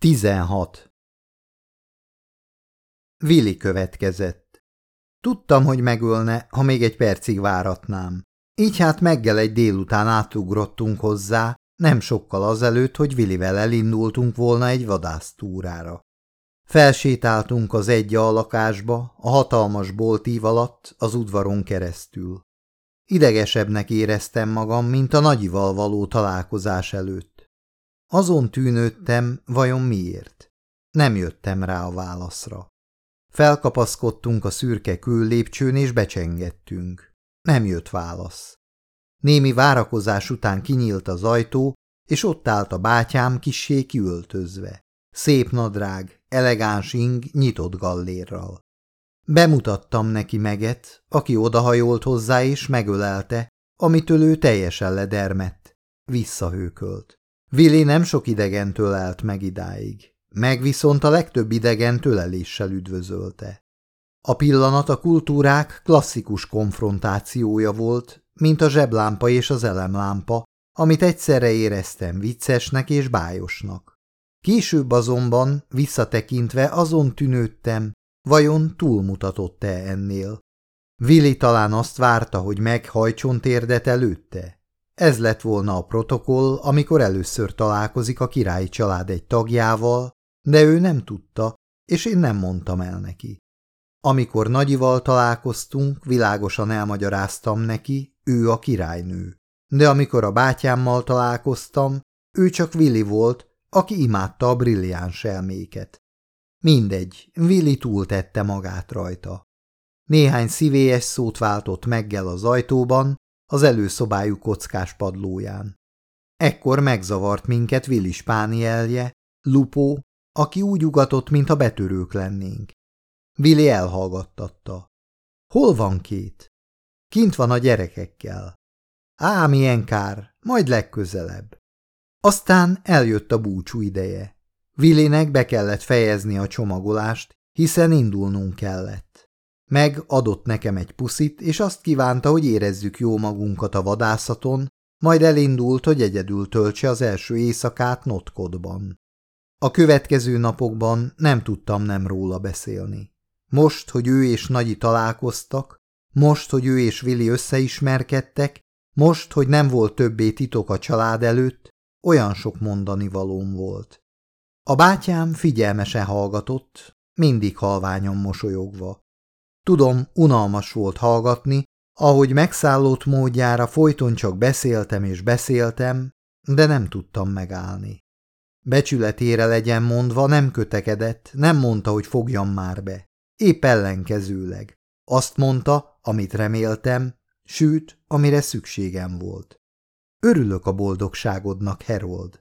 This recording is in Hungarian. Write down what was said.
16. Vili következett. Tudtam, hogy megölne, ha még egy percig váratnám. Így hát meggel egy délután átugrottunk hozzá, nem sokkal azelőtt, hogy Vilivel elindultunk volna egy vadásztúrára. Felsétáltunk az egy a a hatalmas boltív alatt, az udvaron keresztül. Idegesebbnek éreztem magam, mint a nagyival való találkozás előtt. Azon tűnődtem, vajon miért? Nem jöttem rá a válaszra. Felkapaszkodtunk a szürke lépcsőn és becsengettünk. Nem jött válasz. Némi várakozás után kinyílt az ajtó, és ott állt a bátyám kissé kiöltözve. Szép nadrág, elegáns ing, nyitott gallérral. Bemutattam neki meget, aki odahajolt hozzá és megölelte, amitől ő teljesen ledermett. Visszahőkölt. Vili nem sok idegentől állt meg idáig, meg viszont a legtöbb idegen töleléssel üdvözölte. A pillanat a kultúrák klasszikus konfrontációja volt, mint a zseblámpa és az elemlámpa, amit egyszerre éreztem viccesnek és bájosnak. Később azonban, visszatekintve azon tűnődtem, vajon túlmutatott-e ennél. Vili talán azt várta, hogy meghajtson térdet előtte? Ez lett volna a protokoll, amikor először találkozik a királyi család egy tagjával, de ő nem tudta, és én nem mondtam el neki. Amikor Nagyival találkoztunk, világosan elmagyaráztam neki, ő a királynő. De amikor a bátyámmal találkoztam, ő csak Willi volt, aki imádta a brilliáns elméket. Mindegy, Willi túltette magát rajta. Néhány szívélyes szót váltott meggel az ajtóban, az előszobájú kockás padlóján. Ekkor megzavart minket Willi spánielje, Lupó, aki úgy ugatott, mintha betörők lennénk. Willi elhallgattatta. Hol van két? Kint van a gyerekekkel. Á, milyen kár, majd legközelebb. Aztán eljött a búcsú ideje. Willinek be kellett fejezni a csomagolást, hiszen indulnunk kellett. Meg adott nekem egy puszit, és azt kívánta, hogy érezzük jó magunkat a vadászaton, majd elindult, hogy egyedül töltse az első éjszakát Notkodban. A következő napokban nem tudtam nem róla beszélni. Most, hogy ő és Nagyi találkoztak, most, hogy ő és Vili összeismerkedtek, most, hogy nem volt többé titok a család előtt, olyan sok mondani valóm volt. A bátyám figyelmesen hallgatott, mindig halványan mosolyogva. Tudom, unalmas volt hallgatni, ahogy megszállott módjára folyton csak beszéltem és beszéltem, de nem tudtam megállni. Becsületére legyen mondva, nem kötekedett, nem mondta, hogy fogjam már be. Épp ellenkezőleg. Azt mondta, amit reméltem, sőt, amire szükségem volt. Örülök a boldogságodnak, Herold.